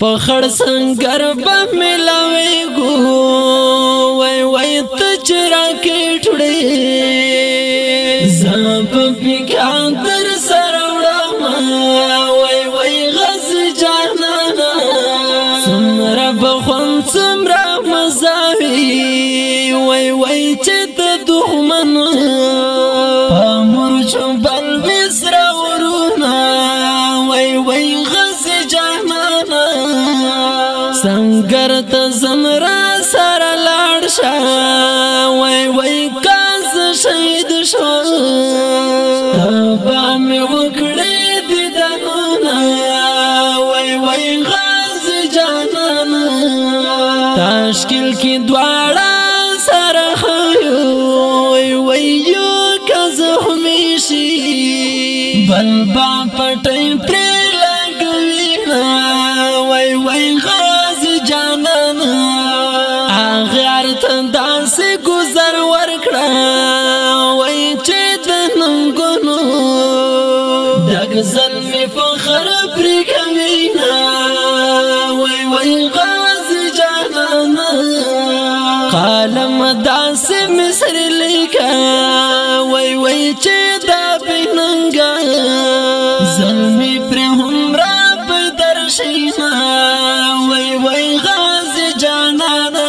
فخر سنگر به ملاوي ګو وای وای تجرا کې ټړې زاب پکان تر سروړه ما وای وای غز جانا سمره بخون سمره مزاوي وای وای چې زخمی شي بل با پټي پر لګوي نا وای وای غاز جانان اغیار تنداس گذر ورکړه وای چې د ننګونو دګ زلمی فخر پر کوي نا وای وای غاز جانان قالم دان شینا وای وای غازی جانانا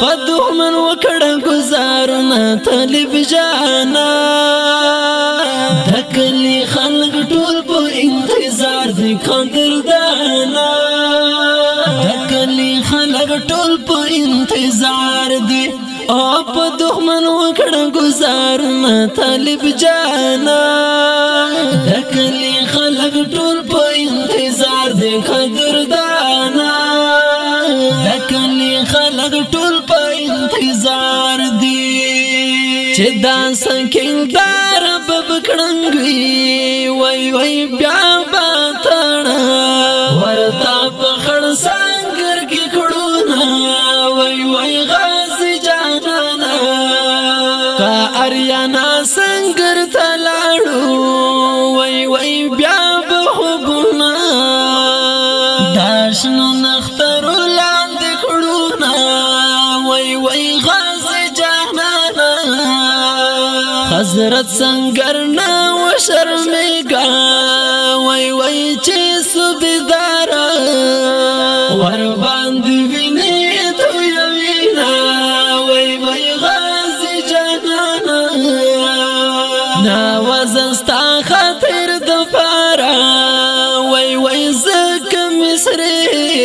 په دښمن وکړه گزارونه طالب جانا تکلی خلق ټول په انتظار دی قدردانا تکلی خلق ټول په انتظار دی او په دښمن وکړه گزار نه طالب جانا د کلی خلک ټول په انتظار د قدردانا د کلی خلک ټول په انتظار دي چې دا سکین دار بب کړنګي وای وای بیا باتړ ورتا په خړ سانګر کې کړو وای وای غازی جانانا کا اریانا سنگر ته زیاد سنگر نه و شرمېګا وای وای چې سبدار ور باندې ویني ته وینا وای وای غازي جانا نا وزن ستا خاطر د پارا وای وای زکه مصری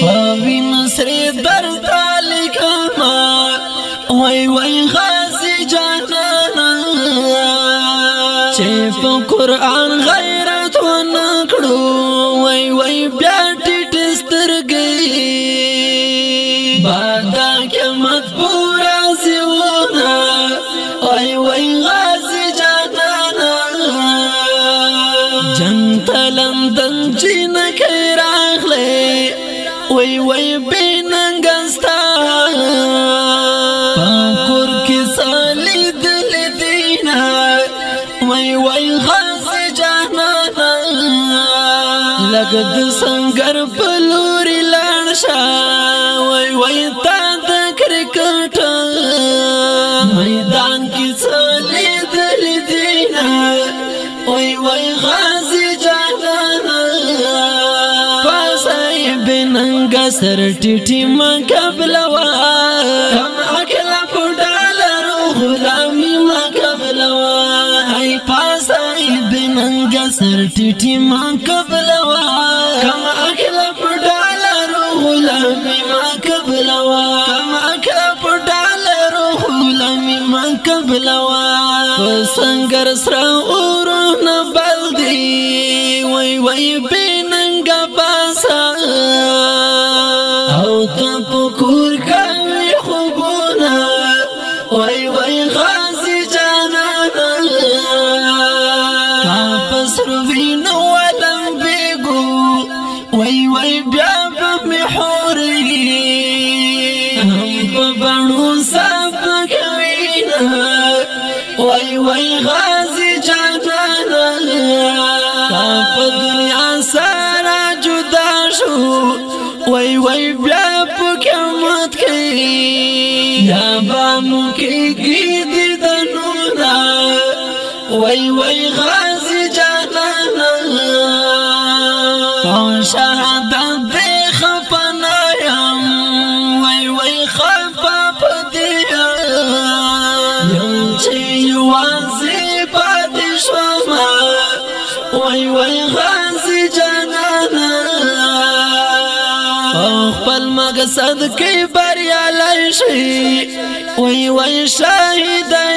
پوی مصری درد لیکما وای وای غازي قرآن غیرت ونکړو وای وای بیا د سنگر په لوري لاړ شا وای وای تا د کرکټ میدان کې څلې دل دینا وای وای غازی جانا پاسای بننګ سر ټټي ما قبل و سر ټیټی ما قبلوا کم اخلا پډالا روغلمی ما قبلوا کم اخلا پډالا روغلمی ما قبلوا وسنګر سره وای وای بیا به می حوري هم په بڼو صاف کوینا وای وای غازی جانا په دنیا سره جدا شو وای وای بیا په قیامت کې یا به مو کې دې د نورا وای وای غازی خفاف دی یم چې وانسی پات شوما وای وای غازی جانانا خپل مګ صدقې بریا لای شي وای وای شاهدان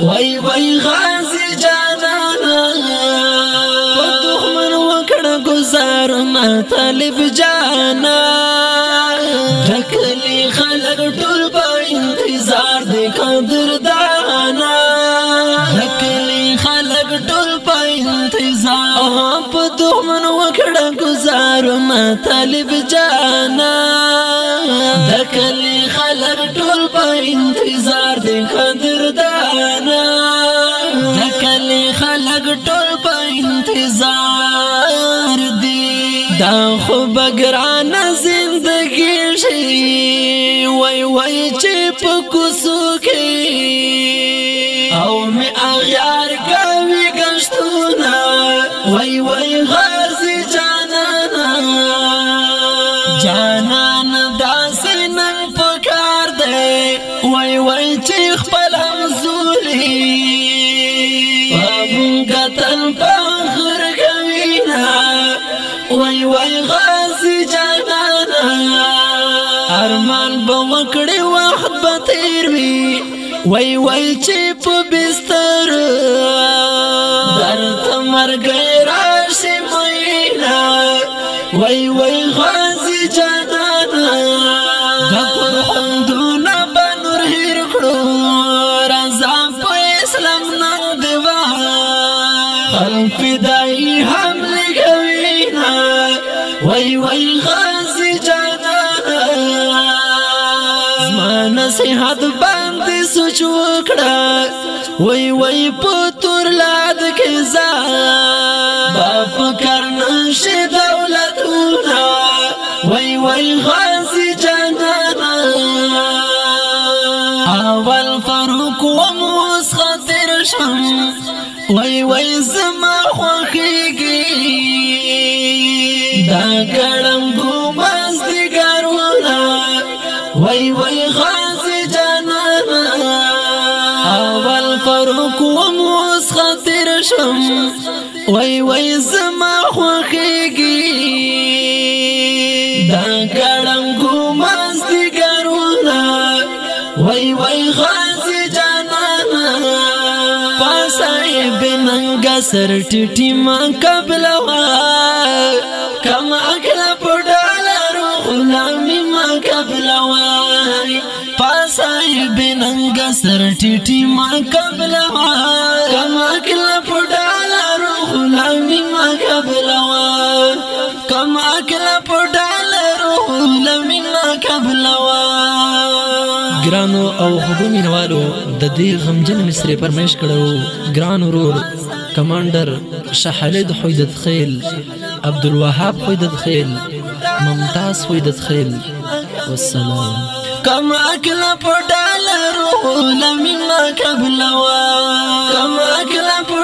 وای وای غازی جانانا په دښمن وکړه گزار ما طالب جانا ټکلي خلک ټول په انتظار دی قدردانا ټکلي خلک ټول په انتظار په دښمن وکړه گزار ما طالب جانا ټکلي خلک ټول په انتظار دی قدردانا خو بګران زندگی شي وای وای چې په کوسو کې او می اغیار کوي گشتونه وای وای وای وای غازی جانانا ارمان به وکړې وخت به تیر وي وای وای چې په بستر درته مرګ راشي مینا وای وای غازی صحت باندې سوچ وکړه وای وای په تور لاد کې ځان باپ کرن شه دولتونه وای وای غازی جانا اول فاروق و موس خاطر شم وای وای زما خوخیږي دا ګړنګو شم وای وای زما خوخیږي دا ګړنګو مزدي ګرونا وای وای غازي جانانا پاسای بننګ سر ټټی ما قبل وا کم اکل پډاله روح لامي ما قبل وا پاسای بننګ سر ټټی ما قبل وا کم اکل ګرانو او خوب مینوالو د دې غمجن مصری پرمیش کړو ګران ورور کمانډر شحلد حیدت خیل عبد الوهاب حیدت خیل ممتاز حیدت خیل والسلام کم اکل په ډالر ولمن قبل وا کم اکل په